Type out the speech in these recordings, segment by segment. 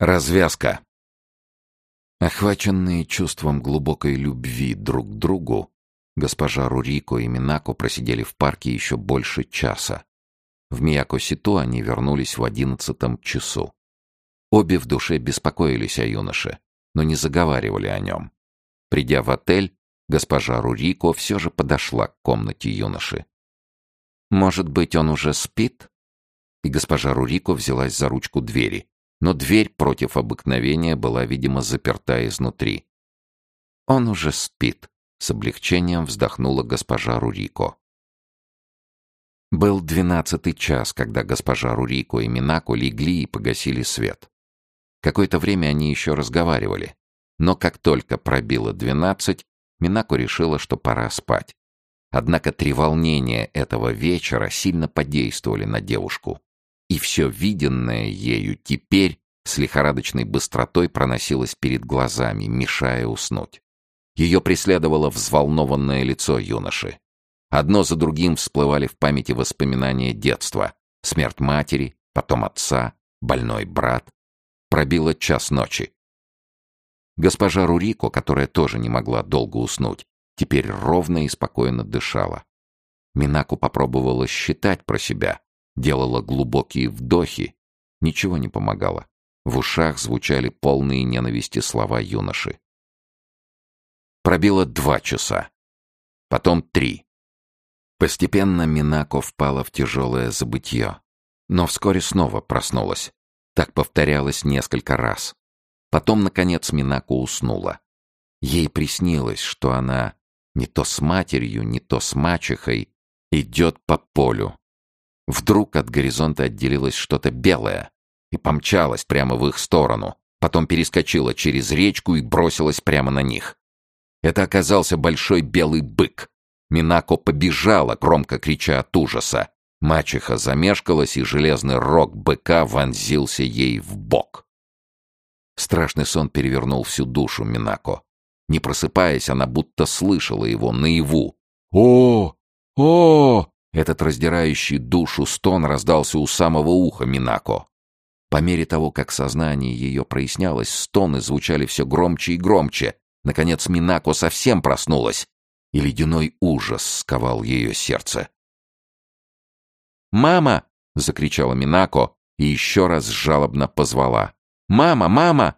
Развязка. Охваченные чувством глубокой любви друг к другу, госпожа Рурико и Минако просидели в парке еще больше часа. В Мияко-Ситу они вернулись в одиннадцатом часу. Обе в душе беспокоились о юноше, но не заговаривали о нем. Придя в отель, госпожа Рурико все же подошла к комнате юноши. «Может быть, он уже спит?» И госпожа Рурико взялась за ручку двери но дверь против обыкновения была, видимо, заперта изнутри. «Он уже спит», — с облегчением вздохнула госпожа Рурико. Был двенадцатый час, когда госпожа Рурико и Минако легли и погасили свет. Какое-то время они еще разговаривали, но как только пробило двенадцать, Минако решила, что пора спать. Однако три волнения этого вечера сильно подействовали на девушку и все виденное ею теперь с лихорадочной быстротой проносилось перед глазами, мешая уснуть. Ее преследовало взволнованное лицо юноши. Одно за другим всплывали в памяти воспоминания детства. Смерть матери, потом отца, больной брат. Пробило час ночи. Госпожа Рурико, которая тоже не могла долго уснуть, теперь ровно и спокойно дышала. Минаку попробовала считать про себя, делала глубокие вдохи. Ничего не помогало. В ушах звучали полные ненависти слова юноши. Пробило два часа. Потом три. Постепенно Минако впала в тяжелое забытье. Но вскоре снова проснулась. Так повторялось несколько раз. Потом, наконец, Минако уснула. Ей приснилось, что она не то с матерью, не то с мачехой идет по полю, Вдруг от горизонта отделилось что-то белое и помчалось прямо в их сторону, потом перескочила через речку и бросилась прямо на них. Это оказался большой белый бык. Минако побежала, громко крича от ужаса. Мачеха замешкалась, и железный рог быка вонзился ей в бок. Страшный сон перевернул всю душу Минако. Не просыпаясь, она будто слышала его наяву. «О! О!» Этот раздирающий душу стон раздался у самого уха Минако. По мере того, как сознание ее прояснялось, стоны звучали все громче и громче. Наконец Минако совсем проснулась, и ледяной ужас сковал ее сердце. «Мама!» — закричала Минако и еще раз жалобно позвала. «Мама! Мама!»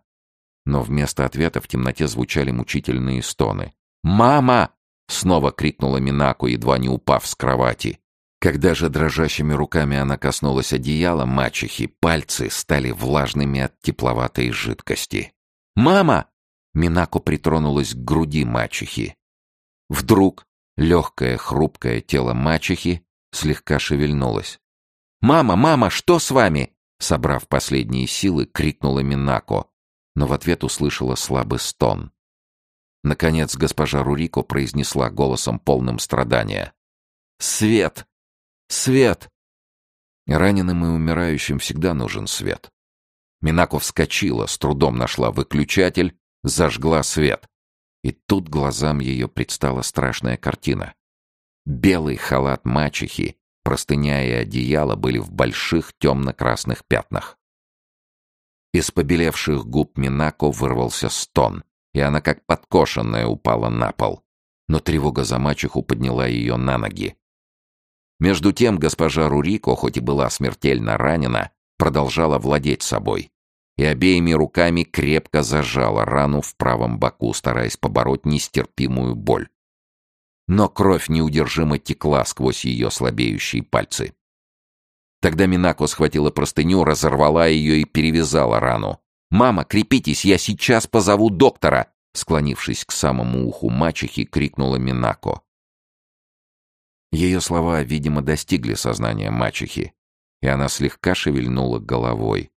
Но вместо ответа в темноте звучали мучительные стоны. «Мама!» — снова крикнула Минако, едва не упав с кровати. Когда же дрожащими руками она коснулась одеяла мачехи, пальцы стали влажными от тепловатой жидкости. «Мама!» Минако притронулась к груди мачехи. Вдруг легкое хрупкое тело мачехи слегка шевельнулось. «Мама, мама, что с вами?» Собрав последние силы, крикнула Минако, но в ответ услышала слабый стон. Наконец госпожа Рурико произнесла голосом полным страдания. «Свет! Свет!» Раненым и умирающим всегда нужен свет. Минако вскочила, с трудом нашла выключатель, зажгла свет. И тут глазам ее предстала страшная картина. Белый халат мачехи, простыня и одеяло были в больших темно-красных пятнах. Из побелевших губ Минако вырвался стон, и она как подкошенная упала на пол. Но тревога за мачеху подняла ее на ноги. Между тем госпожа Рурико, хоть и была смертельно ранена, продолжала владеть собой и обеими руками крепко зажала рану в правом боку, стараясь побороть нестерпимую боль. Но кровь неудержимо текла сквозь ее слабеющие пальцы. Тогда Минако схватила простыню, разорвала ее и перевязала рану. «Мама, крепитесь, я сейчас позову доктора!» Склонившись к самому уху мачехи, крикнула Минако. Ее слова, видимо, достигли сознания мачехи, и она слегка шевельнула головой.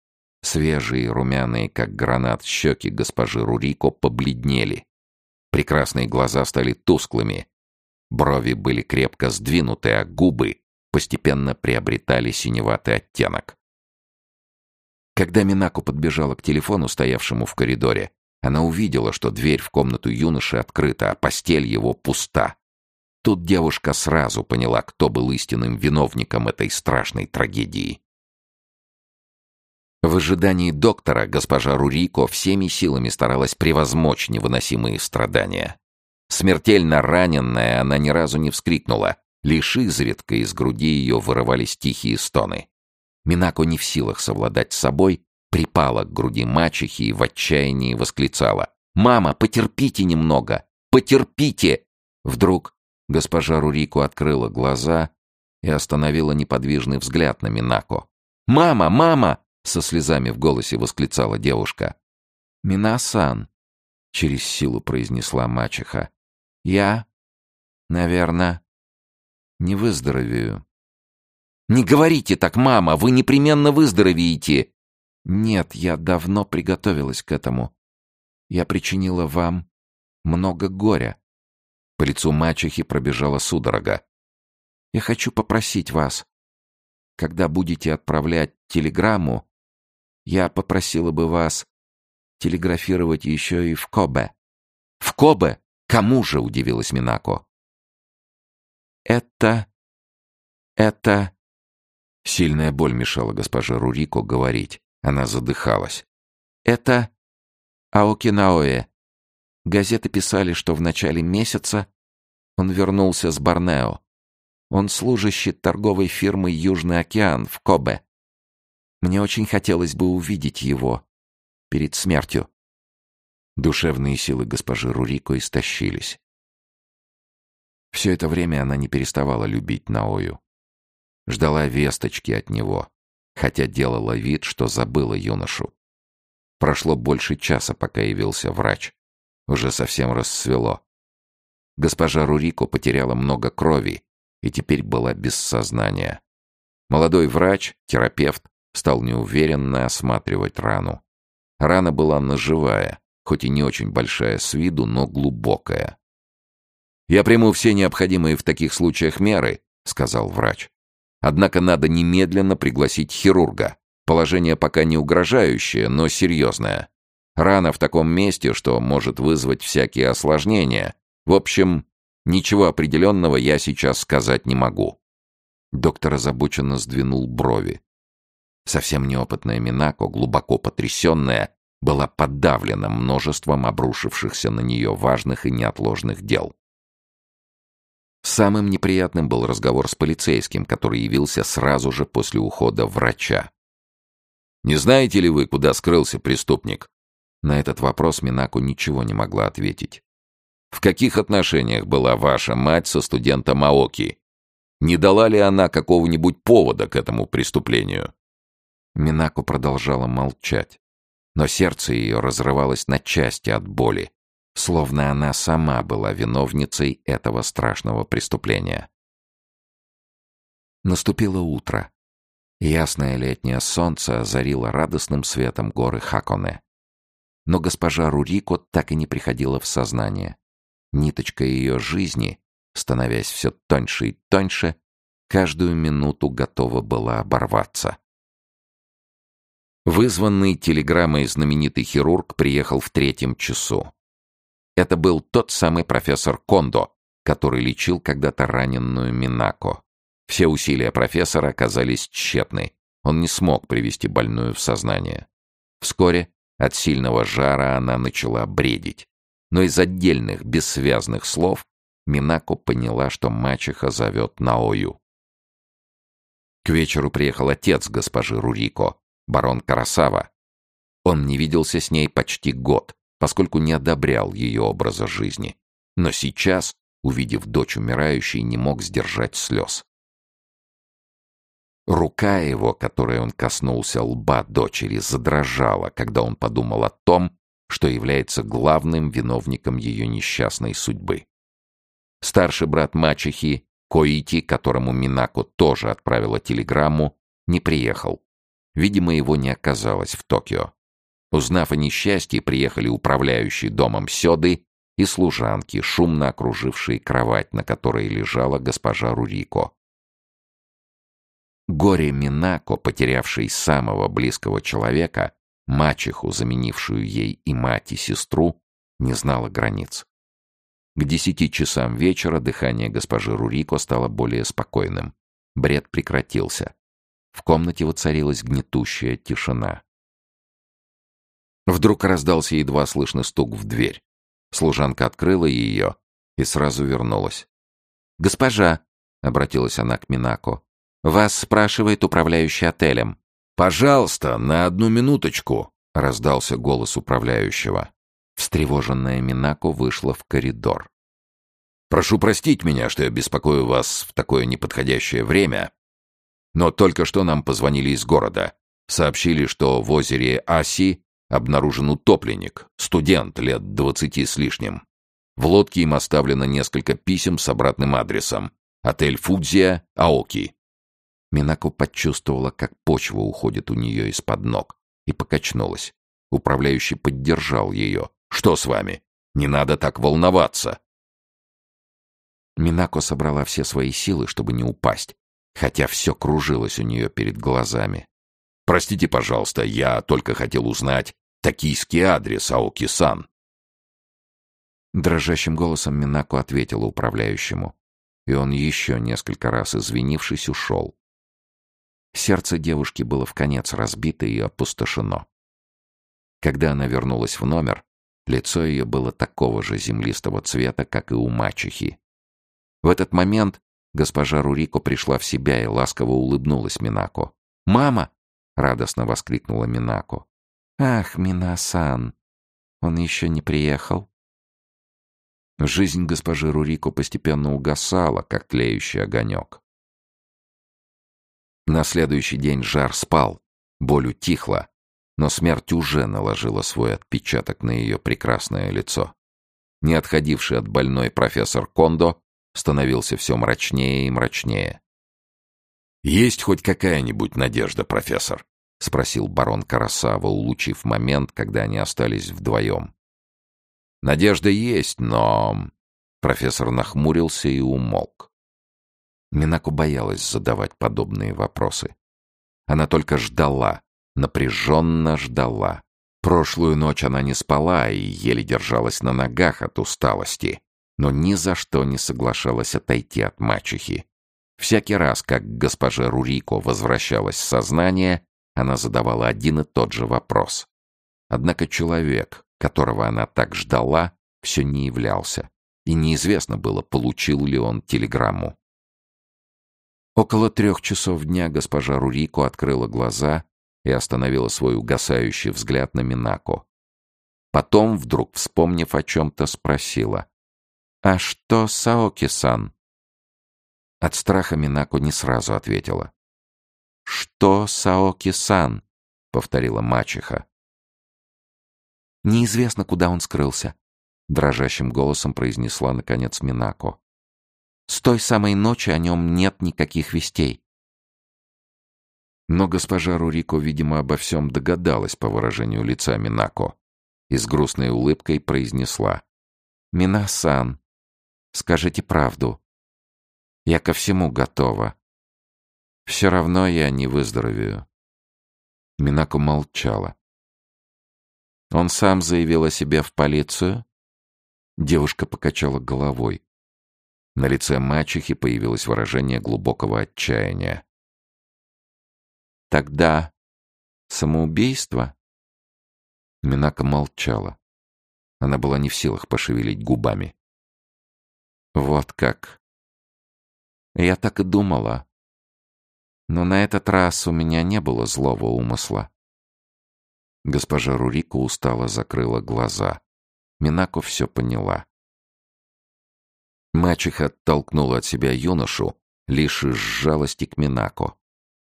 Свежие, румяные, как гранат, щеки госпожи Рурико побледнели. Прекрасные глаза стали тусклыми. Брови были крепко сдвинуты, а губы постепенно приобретали синеватый оттенок. Когда Минаку подбежала к телефону, стоявшему в коридоре, она увидела, что дверь в комнату юноши открыта, а постель его пуста. Тут девушка сразу поняла, кто был истинным виновником этой страшной трагедии. В ожидании доктора госпожа Рурико всеми силами старалась превозмочь невыносимые страдания. Смертельно раненная, она ни разу не вскрикнула, лишь изредка из груди ее вырывались тихие стоны. Минако не в силах совладать с собой, припала к груди мачехи и в отчаянии восклицала. «Мама, потерпите немного! Потерпите!» Вдруг госпожа Рурико открыла глаза и остановила неподвижный взгляд на Минако. «Мама! Мама!» — со слезами в голосе восклицала девушка. «Минасан!» — через силу произнесла мачеха. «Я, наверное, не выздоровею». «Не говорите так, мама! Вы непременно выздоровеете!» «Нет, я давно приготовилась к этому. Я причинила вам много горя». По лицу мачехи пробежала судорога. «Я хочу попросить вас, когда будете отправлять телеграмму, я попросила бы вас телеграфировать еще и в Кобе». «В Кобе? Кому же?» — удивилась Минако. «Это... это...» Сильная боль мешала госпоже Рурико говорить. Она задыхалась. «Это Аокинаоэ. Газеты писали, что в начале месяца он вернулся с Борнео. Он служащий торговой фирмы «Южный океан» в Кобе. Мне очень хотелось бы увидеть его перед смертью». Душевные силы госпожи Рурико истощились. Все это время она не переставала любить Наою. Ждала весточки от него, хотя делала вид, что забыла юношу. Прошло больше часа, пока явился врач. Уже совсем рассвело. Госпожа Рурико потеряла много крови и теперь была без сознания. Молодой врач, терапевт, стал неуверенно осматривать рану. Рана была наживая, хоть и не очень большая с виду, но глубокая. «Я приму все необходимые в таких случаях меры», — сказал врач. Однако надо немедленно пригласить хирурга. Положение пока не угрожающее, но серьезное. Рана в таком месте, что может вызвать всякие осложнения. В общем, ничего определенного я сейчас сказать не могу. Доктор озабоченно сдвинул брови. Совсем неопытная Минако, глубоко потрясенная, была подавлена множеством обрушившихся на нее важных и неотложных дел. Самым неприятным был разговор с полицейским, который явился сразу же после ухода врача. «Не знаете ли вы, куда скрылся преступник?» На этот вопрос Минаку ничего не могла ответить. «В каких отношениях была ваша мать со студентом Аоки? Не дала ли она какого-нибудь повода к этому преступлению?» Минаку продолжала молчать, но сердце ее разрывалось на части от боли словно она сама была виновницей этого страшного преступления. Наступило утро. Ясное летнее солнце озарило радостным светом горы Хаконе. Но госпожа Рурико так и не приходила в сознание. Ниточка ее жизни, становясь все тоньше и тоньше, каждую минуту готова была оборваться. Вызванный телеграммой знаменитый хирург приехал в третьем часу. Это был тот самый профессор Кондо, который лечил когда-то раненую Минако. Все усилия профессора оказались тщетны. Он не смог привести больную в сознание. Вскоре от сильного жара она начала бредить. Но из отдельных бессвязных слов Минако поняла, что мачеха зовет Наою. К вечеру приехал отец госпожи Рурико, барон Карасава. Он не виделся с ней почти год, поскольку не одобрял ее образа жизни. Но сейчас, увидев дочь умирающей, не мог сдержать слез. Рука его, которой он коснулся лба дочери, задрожала, когда он подумал о том, что является главным виновником ее несчастной судьбы. Старший брат мачехи, Коити, которому Минако тоже отправила телеграмму, не приехал. Видимо, его не оказалось в Токио. Узнав о несчастье, приехали управляющий домом Сёды и служанки, шумно окружившие кровать, на которой лежала госпожа Рурико. Горе Минако, потерявшей самого близкого человека, мачеху, заменившую ей и мать, и сестру, не знало границ. К десяти часам вечера дыхание госпожи Рурико стало более спокойным. Бред прекратился. В комнате воцарилась гнетущая тишина. Вдруг раздался едва слышный стук в дверь. Служанка открыла ее и сразу вернулась. «Госпожа», — обратилась она к Минако, — «вас спрашивает управляющий отелем». «Пожалуйста, на одну минуточку», — раздался голос управляющего. Встревоженная Минако вышла в коридор. «Прошу простить меня, что я беспокою вас в такое неподходящее время, но только что нам позвонили из города. Сообщили, что в озере Аси обнаружен утопленник, студент лет двадцати с лишним. В лодке им оставлено несколько писем с обратным адресом. Отель Фудзия, Аоки. Минако почувствовала, как почва уходит у нее из-под ног, и покачнулась. Управляющий поддержал ее. «Что с вами? Не надо так волноваться!» Минако собрала все свои силы, чтобы не упасть, хотя все кружилось у нее перед глазами. «Простите, пожалуйста, я только хотел узнать токийский адрес Аоки-сан». Дрожащим голосом Минако ответила управляющему, и он еще несколько раз, извинившись, ушел. Сердце девушки было в конец разбито и опустошено. Когда она вернулась в номер, лицо ее было такого же землистого цвета, как и у мачехи. В этот момент госпожа Рурико пришла в себя и ласково улыбнулась Минако. «Мама!» — радостно воскликнула Минако. «Ах, Минасан! Он еще не приехал?» Жизнь госпожи Рурико постепенно угасала, как тлеющий огонек. На следующий день жар спал, боль утихла, но смерть уже наложила свой отпечаток на ее прекрасное лицо. Не отходивший от больной профессор Кондо становился все мрачнее и мрачнее. «Есть хоть какая-нибудь надежда, профессор?» — спросил барон Карасава, улучив момент, когда они остались вдвоем. «Надежда есть, но...» Профессор нахмурился и умолк. Минаку боялась задавать подобные вопросы. Она только ждала, напряженно ждала. Прошлую ночь она не спала и еле держалась на ногах от усталости, но ни за что не соглашалась отойти от мачехи. Всякий раз, как госпожа Рурико возвращалась в сознание, она задавала один и тот же вопрос. Однако человек, которого она так ждала, все не являлся, и неизвестно было, получил ли он телеграмму. Около трех часов дня госпожа Рурико открыла глаза и остановила свой угасающий взгляд на Минако. Потом, вдруг вспомнив о чем-то, спросила. «А что Саоки-сан?» От страха Минако не сразу ответила. «Что Саоки-сан?» — повторила мачеха. «Неизвестно, куда он скрылся», — дрожащим голосом произнесла, наконец, Минако. «С той самой ночи о нем нет никаких вестей». Но госпожа Рурико, видимо, обо всем догадалась по выражению лица Минако и с грустной улыбкой произнесла. «Минасан, скажите правду. Я ко всему готова. Все равно я не выздоровею. Минако молчала. Он сам заявил о себе в полицию? Девушка покачала головой. На лице мачехи появилось выражение глубокого отчаяния. Тогда самоубийство? Минако молчала. Она была не в силах пошевелить губами. Вот как. Я так и думала. Но на этот раз у меня не было злого умысла. Госпожа Рурико устало закрыла глаза. Минако все поняла. Мачеха оттолкнула от себя юношу лишь из жалости к Минако.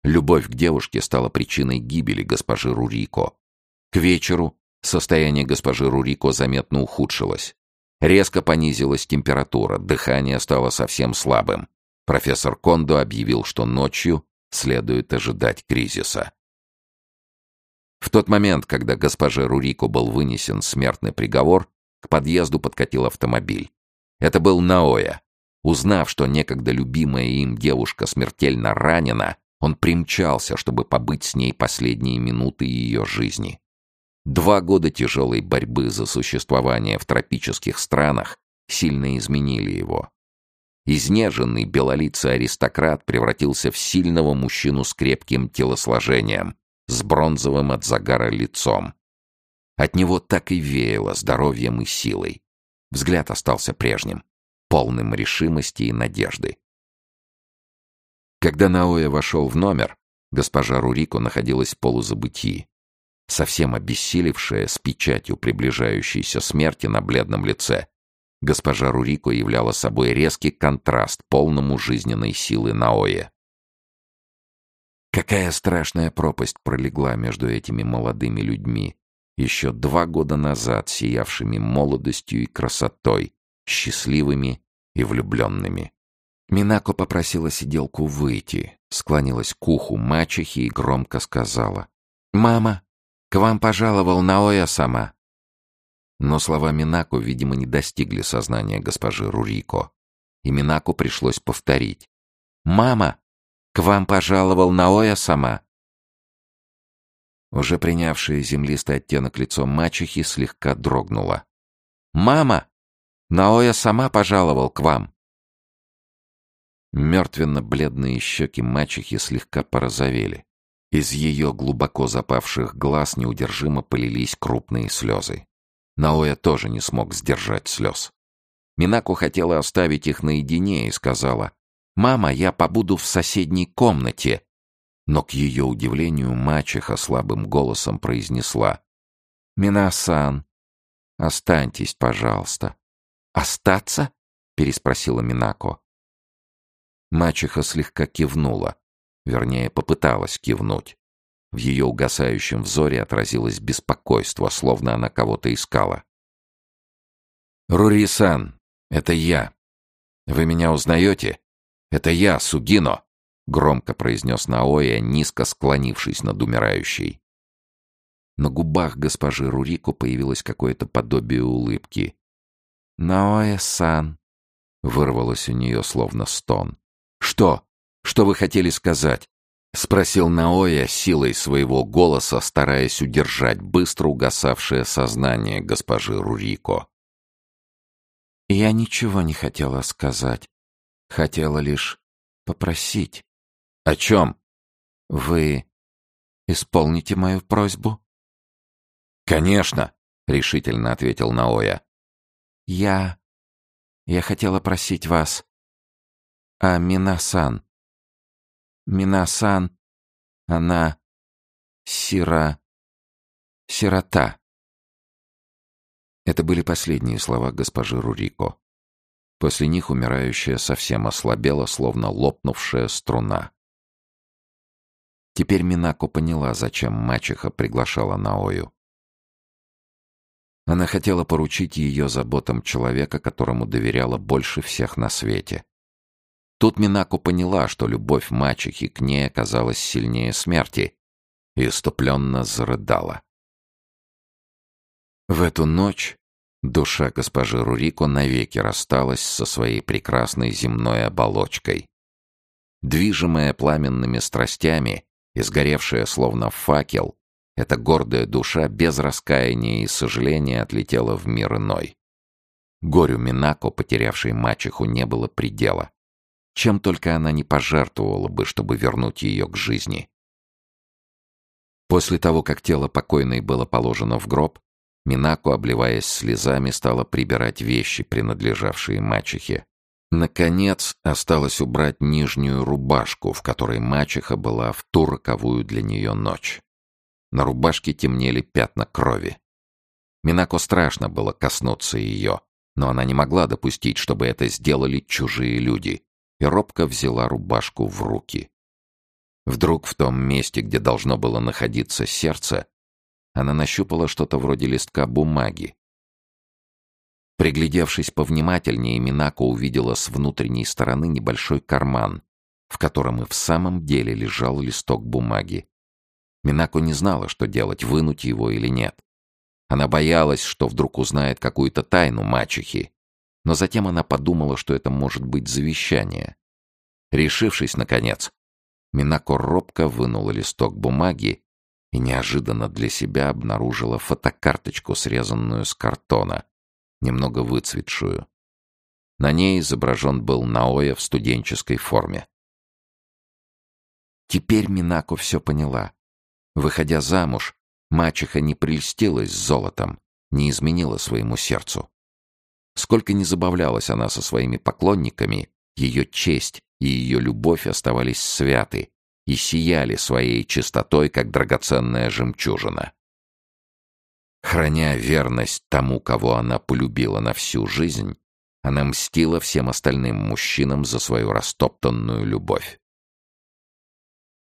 Любовь к девушке стала причиной гибели госпожи Рурико. К вечеру состояние госпожи Рурико заметно ухудшилось. Резко понизилась температура, дыхание стало совсем слабым. Профессор Кондо объявил, что ночью следует ожидать кризиса. В тот момент, когда госпоже Рурико был вынесен смертный приговор, к подъезду подкатил автомобиль. Это был Наоя. Узнав, что некогда любимая им девушка смертельно ранена, он примчался, чтобы побыть с ней последние минуты ее жизни. Два года тяжелой борьбы за существование в тропических странах сильно изменили его. Изнеженный белолицый аристократ превратился в сильного мужчину с крепким телосложением, с бронзовым от загара лицом. От него так и веяло здоровьем и силой. Взгляд остался прежним, полным решимости и надежды. Когда Наоя вошел в номер, госпожа Рурико находилась в полузабытии. Совсем обессилевшая, с печатью приближающейся смерти на бледном лице, госпожа Рурико являла собой резкий контраст полному жизненной силы Наоя. Какая страшная пропасть пролегла между этими молодыми людьми, еще два года назад сиявшими молодостью и красотой, счастливыми и влюбленными. Минако попросила сиделку выйти, склонилась к уху мачехи и громко сказала. «Мама, к вам пожаловал Наоя сама». Но слова Минако, видимо, не достигли сознания госпожи Рурико. И Минако пришлось повторить. «Мама, к вам пожаловал Наоя сама». Уже принявшая землистый оттенок лицом мачехи слегка дрогнула. «Мама! Наоя сама пожаловал к вам!» Мертвенно-бледные щеки мачехи слегка порозовели. Из ее глубоко запавших глаз неудержимо полились крупные слезы. Наоя тоже не смог сдержать слез. Минаку хотела оставить их наедине и сказала, «Мама, я побуду в соседней комнате». Но к ее удивлению мачеха слабым голосом произнесла, «Минасан, останьтесь, пожалуйста». «Остаться?» — переспросила Минако. Мачеха слегка кивнула, вернее, попыталась кивнуть. В ее угасающем взоре отразилось беспокойство, словно она кого-то искала. «Рури-сан, это я. Вы меня узнаете? Это я, Сугино!» — громко произнес Наоя, низко склонившись над умирающей. На губах госпожи Рурико появилось какое-то подобие улыбки. «Наоя-сан!» — вырвалось у нее словно стон. «Что? Что вы хотели сказать?» — спросил Наоя силой своего голоса, стараясь удержать быстро угасавшее сознание госпожи Рурико. «Я ничего не хотела сказать. Хотела лишь попросить». «О чем?» «Вы исполните мою просьбу?» «Конечно», — решительно ответил Наоя. «Я... я хотела просить вас а Минасан. Минасан, она сира... сирота. Это были последние слова госпожи Рурико. После них умирающая совсем ослабела, словно лопнувшая струна. Теперь Минако поняла, зачем мачеха приглашала Наою. Она хотела поручить ее заботам человека, которому доверяла больше всех на свете. Тут Минако поняла, что любовь мачехи к ней оказалась сильнее смерти, и иступленно зарыдала. В эту ночь душа госпожи Рурико навеки рассталась со своей прекрасной земной оболочкой. Движимая пламенными страстями, изгоревшая словно факел, эта гордая душа без раскаяния и сожаления отлетела в мир иной. Горю Минако, потерявшей мачеху, не было предела чем только она не пожертвовала бы, чтобы вернуть ее к жизни. После того, как тело покойной было положено в гроб, Минако, обливаясь слезами, стала прибирать вещи, принадлежавшие мачехе. Наконец, осталось убрать нижнюю рубашку, в которой мачеха была в ту роковую для нее ночь. На рубашке темнели пятна крови. Минако страшно было коснуться ее, но она не могла допустить, чтобы это сделали чужие люди и робко взяла рубашку в руки. Вдруг в том месте, где должно было находиться сердце, она нащупала что-то вроде листка бумаги. Приглядевшись повнимательнее, Минако увидела с внутренней стороны небольшой карман, в котором и в самом деле лежал листок бумаги. Минако не знала, что делать, вынуть его или нет. Она боялась, что вдруг узнает какую-то тайну мачехи, но затем она подумала, что это может быть завещание. Решившись, наконец, Минако робко вынула листок бумаги и неожиданно для себя обнаружила фотокарточку, срезанную с картона, немного выцветшую. На ней изображен был Наоя в студенческой форме. Теперь Минако все поняла. Выходя замуж, Мачеха не прельстилась золотом, не изменила своему сердцу. Сколько ни забавлялась она со своими поклонниками, ее честь и ее любовь оставались святы и сияли своей чистотой, как драгоценная жемчужина. Храня верность тому, кого она полюбила на всю жизнь, она мстила всем остальным мужчинам за свою растоптанную любовь.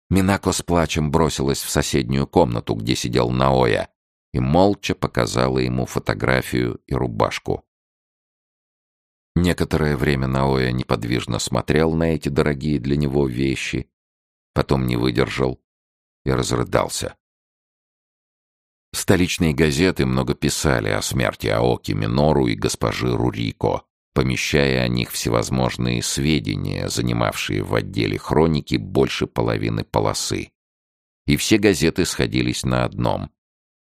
Минако с плачем бросилась в соседнюю комнату, где сидел Наоя, и молча показала ему фотографию и рубашку. Некоторое время Наоя неподвижно смотрел на эти дорогие для него вещи, потом не выдержал и разрыдался. Столичные газеты много писали о смерти Аоки Минору и госпожи Рурико, помещая о них всевозможные сведения, занимавшие в отделе хроники больше половины полосы. И все газеты сходились на одном,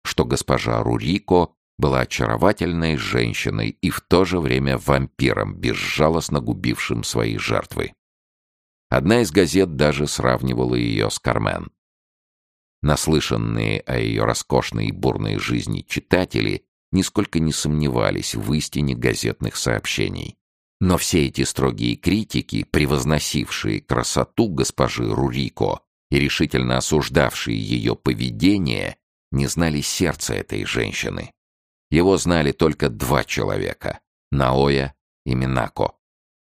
что госпожа Рурико была очаровательной женщиной и в то же время вампиром, безжалостно губившим свои жертвы. Одна из газет даже сравнивала ее с Кармен. Наслышанные о ее роскошной и бурной жизни читатели нисколько не сомневались в истине газетных сообщений. Но все эти строгие критики, превозносившие красоту госпожи Рурико и решительно осуждавшие ее поведение, не знали сердца этой женщины. Его знали только два человека — Наоя и Минако.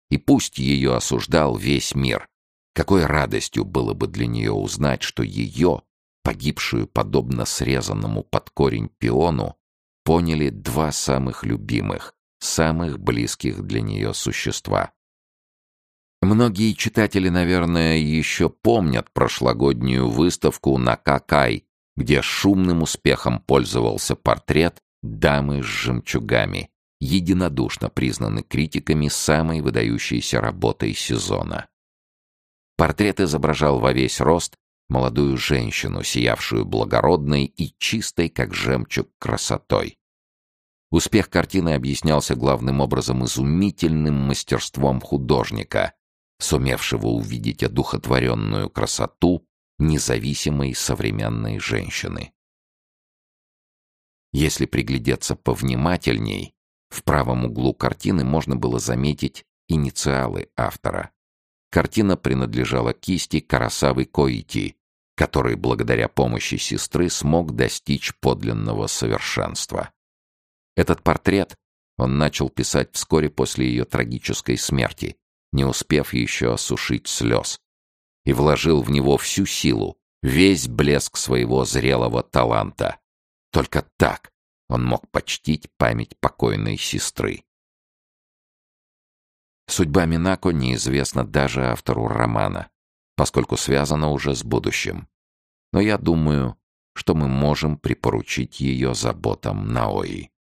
И пусть ее осуждал весь мир, какой радостью было бы для нее узнать, что ее, погибшую подобно срезанному под корень пиону, поняли два самых любимых, самых близких для нее существа. Многие читатели, наверное, еще помнят прошлогоднюю выставку на Какай, где шумным успехом пользовался портрет дамы с жемчугами, единодушно признаны критиками самой выдающейся работой сезона. Портрет изображал во весь рост молодую женщину, сиявшую благородной и чистой, как жемчуг, красотой. Успех картины объяснялся главным образом изумительным мастерством художника, сумевшего увидеть одухотворенную красоту независимой современной женщины. Если приглядеться повнимательней, в правом углу картины можно было заметить инициалы автора. Картина принадлежала кисти Карасавы Коити, который благодаря помощи сестры смог достичь подлинного совершенства. Этот портрет он начал писать вскоре после ее трагической смерти, не успев еще осушить слез, и вложил в него всю силу, весь блеск своего зрелого таланта. Только так он мог почтить память покойной сестры. Судьба Минако неизвестна даже автору романа, поскольку связана уже с будущим. Но я думаю, что мы можем припоручить ее заботам Наои.